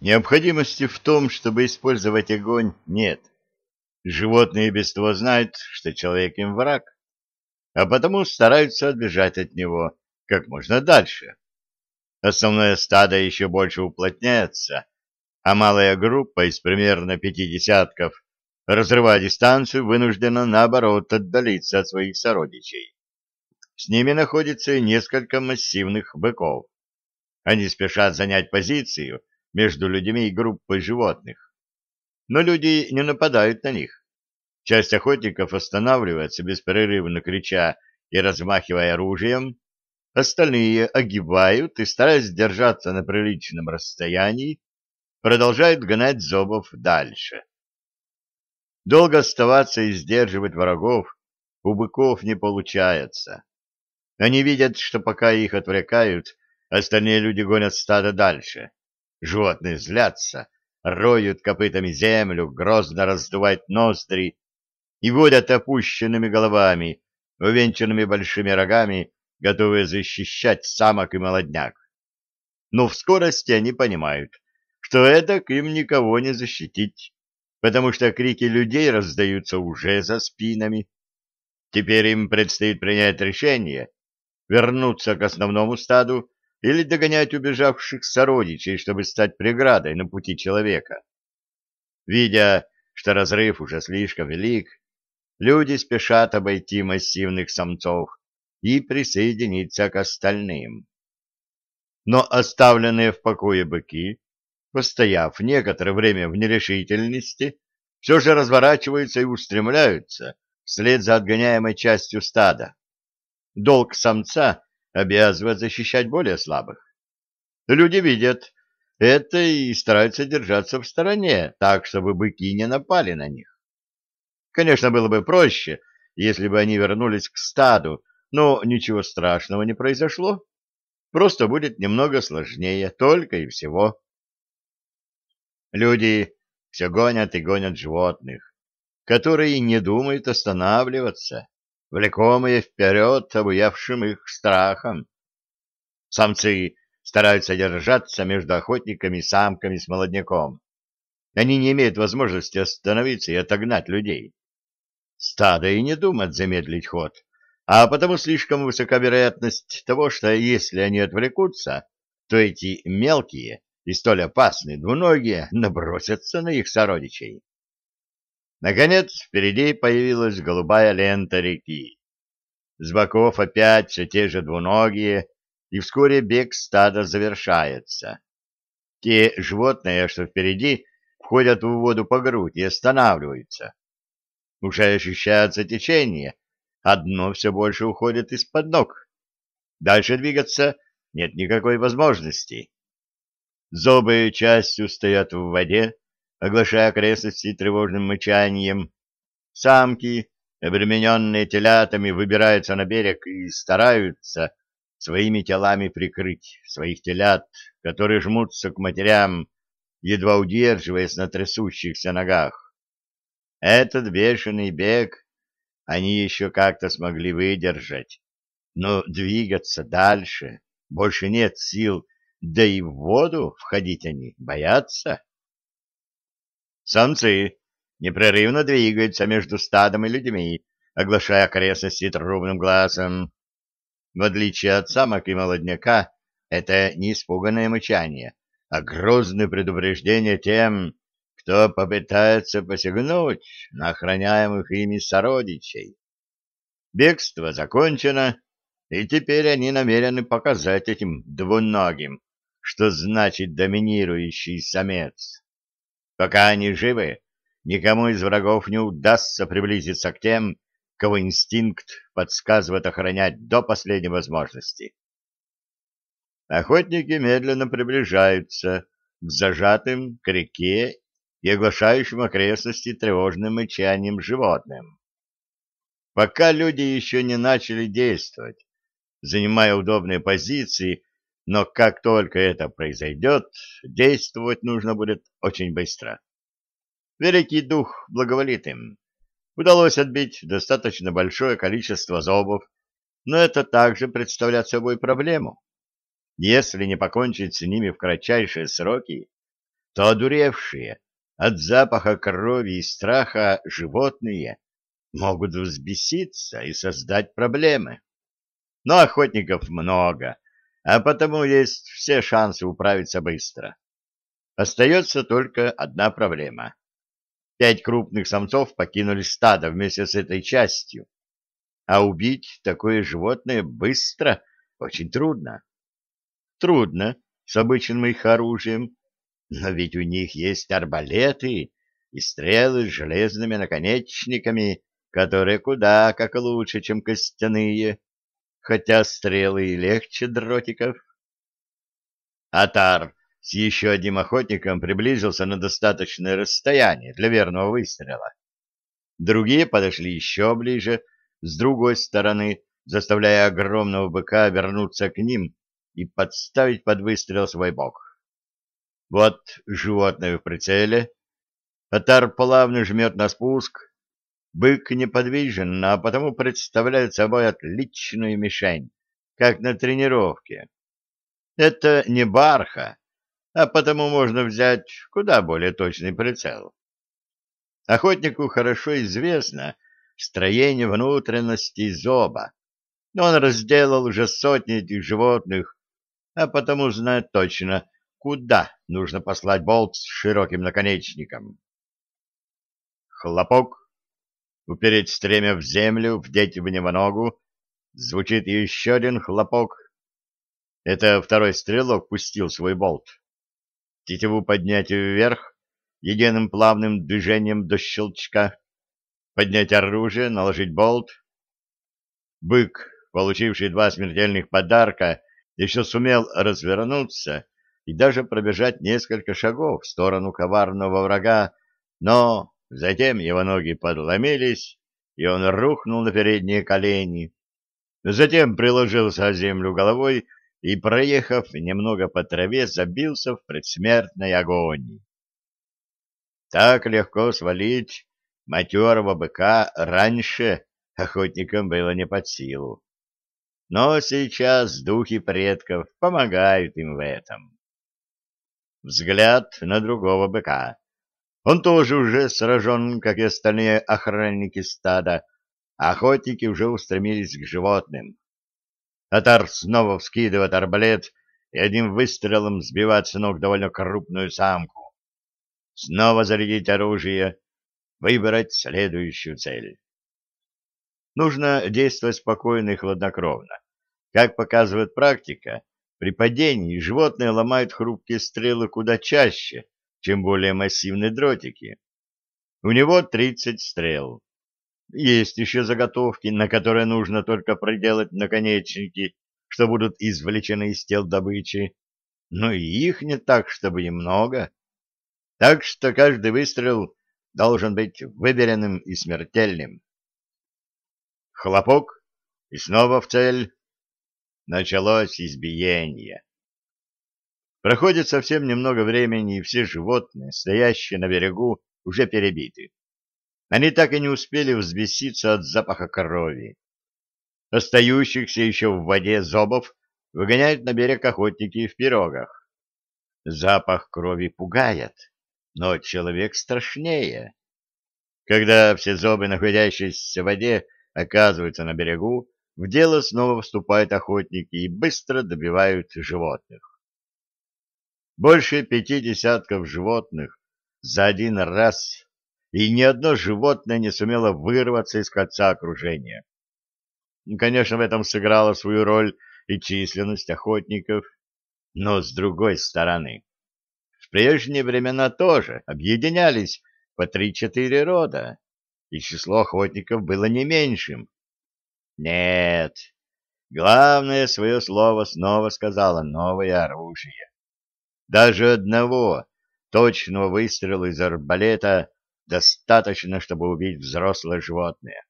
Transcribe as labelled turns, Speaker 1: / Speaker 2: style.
Speaker 1: Необходимости в том, чтобы использовать огонь, нет. Животные без того знают, что человек им враг, а потому стараются отбежать от него как можно дальше. Основное стадо еще больше уплотняется, а малая группа из примерно пяти десятков, разрывая дистанцию, вынуждена, наоборот, отдалиться от своих сородичей. С ними находится несколько массивных быков. Они спешат занять позицию, между людьми и группой животных. Но люди не нападают на них. Часть охотников останавливается, беспрерывно крича и размахивая оружием, остальные огибают и, стараясь держаться на приличном расстоянии, продолжают гнать зобов дальше. Долго оставаться и сдерживать врагов у быков не получается. Они видят, что пока их отвлекают, остальные люди гонят стадо дальше. Животные злятся, роют копытами землю, грозно раздувают ноздри и водят опущенными головами, увенчанными большими рогами, готовые защищать самок и молодняк. Но в скорости они понимают, что это к им никого не защитить, потому что крики людей раздаются уже за спинами. Теперь им предстоит принять решение вернуться к основному стаду или догонять убежавших сородичей, чтобы стать преградой на пути человека. Видя, что разрыв уже слишком велик, люди спешат обойти массивных самцов и присоединиться к остальным. Но оставленные в покое быки, постояв некоторое время в нерешительности, все же разворачиваются и устремляются вслед за отгоняемой частью стада. Долг самца обязывает защищать более слабых. Люди видят это и стараются держаться в стороне, так, чтобы быки не напали на них. Конечно, было бы проще, если бы они вернулись к стаду, но ничего страшного не произошло. Просто будет немного сложнее, только и всего. Люди все гонят и гонят животных, которые не думают останавливаться влекомые вперед обуявшим их страхом. Самцы стараются держаться между охотниками и самками с молодняком. Они не имеют возможности остановиться и отогнать людей. Стадо и не думает замедлить ход, а потому слишком высока вероятность того, что если они отвлекутся, то эти мелкие и столь опасные двуногие набросятся на их сородичей. Наконец, впереди появилась голубая лента реки. С боков опять все те же двуногие, и вскоре бег стада завершается. Те животные, что впереди, входят в воду по грудь и останавливаются. Уже ощущается течение, одно все больше уходит из-под ног. Дальше двигаться нет никакой возможности. Зобы частью стоят в воде, оглашая окрестности тревожным мычанием. Самки, обремененные телятами, выбираются на берег и стараются своими телами прикрыть своих телят, которые жмутся к матерям, едва удерживаясь на трясущихся ногах. Этот бешеный бег они еще как-то смогли выдержать, но двигаться дальше больше нет сил, да и в воду входить они боятся. Самцы непрерывно двигаются между стадом и людьми, оглашая окрестности трубным глазом. В отличие от самок и молодняка, это не испуганное мычание, а грозное предупреждение тем, кто попытается посягнуть на охраняемых ими сородичей. Бегство закончено, и теперь они намерены показать этим двуногим, что значит доминирующий самец. Пока они живы, никому из врагов не удастся приблизиться к тем, кого инстинкт подсказывает охранять до последней возможности. Охотники медленно приближаются к зажатым к реке и оглашающим окрестности тревожным мычанием животным. Пока люди еще не начали действовать, занимая удобные позиции, но как только это произойдет, действовать нужно будет очень быстро. Великий дух благоволит им. Удалось отбить достаточно большое количество зобов, но это также представляет собой проблему. Если не покончить с ними в кратчайшие сроки, то одуревшие от запаха крови и страха животные могут взбеситься и создать проблемы. Но охотников много, а потому есть все шансы управиться быстро. Остается только одна проблема. Пять крупных самцов покинули стадо вместе с этой частью, а убить такое животное быстро очень трудно. Трудно с обычным их оружием, но ведь у них есть арбалеты и стрелы с железными наконечниками, которые куда как лучше, чем костяные, хотя стрелы и легче дротиков. Атар с еще одним охотником приблизился на достаточное расстояние для верного выстрела. Другие подошли еще ближе, с другой стороны, заставляя огромного быка вернуться к ним и подставить под выстрел свой бок. Вот животное в прицеле. Атар плавно жмет на спуск. Бык неподвижен, а потому представляет собой отличную мишень, как на тренировке. Это не барха, а потому можно взять куда более точный прицел. Охотнику хорошо известно строение внутренностей зоба, но он разделал уже сотни этих животных, а потому знает точно, куда нужно послать болт с широким наконечником. Хлопок, упереть стремя в землю, вдеть в него ногу, звучит еще один хлопок. Это второй стрелок пустил свой болт. Тетиву поднять вверх, единым плавным движением до щелчка, поднять оружие, наложить болт. Бык, получивший два смертельных подарка, еще сумел развернуться и даже пробежать несколько шагов в сторону коварного врага, но затем его ноги подломились, и он рухнул на передние колени. Затем приложился о землю головой и, проехав немного по траве, забился в предсмертной агонии. Так легко свалить матерого быка раньше охотникам было не под силу. Но сейчас духи предков помогают им в этом взгляд на другого быка. Он тоже уже сражен, как и остальные охранники стада, а охотники уже устремились к животным. Атар снова вскидывает арбалет и одним выстрелом сбивает с ног довольно крупную самку. Снова зарядить оружие, выбрать следующую цель. Нужно действовать спокойно и хладнокровно. Как показывает практика, при падении животные ломают хрупкие стрелы куда чаще, чем более массивные дротики. У него 30 стрел. Есть еще заготовки, на которые нужно только проделать наконечники, что будут извлечены из тел добычи. Но и их не так, чтобы и много. Так что каждый выстрел должен быть выберенным и смертельным. Хлопок, и снова в цель началось избиение. Проходит совсем немного времени, и все животные, стоящие на берегу, уже перебиты. Они так и не успели взбеситься от запаха крови. Остающихся еще в воде зобов выгоняют на берег охотники в пирогах. Запах крови пугает, но человек страшнее. Когда все зобы, находящиеся в воде, оказываются на берегу, в дело снова вступают охотники и быстро добивают животных. Больше пяти десятков животных за один раз, и ни одно животное не сумело вырваться из кольца окружения. Конечно, в этом сыграла свою роль и численность охотников, но с другой стороны, в прежние времена тоже объединялись по три-четыре рода, и число охотников было не меньшим, нет, главное свое слово снова сказала новое оружие. Даже одного точного выстрела из арбалета достаточно, чтобы убить взрослое животное.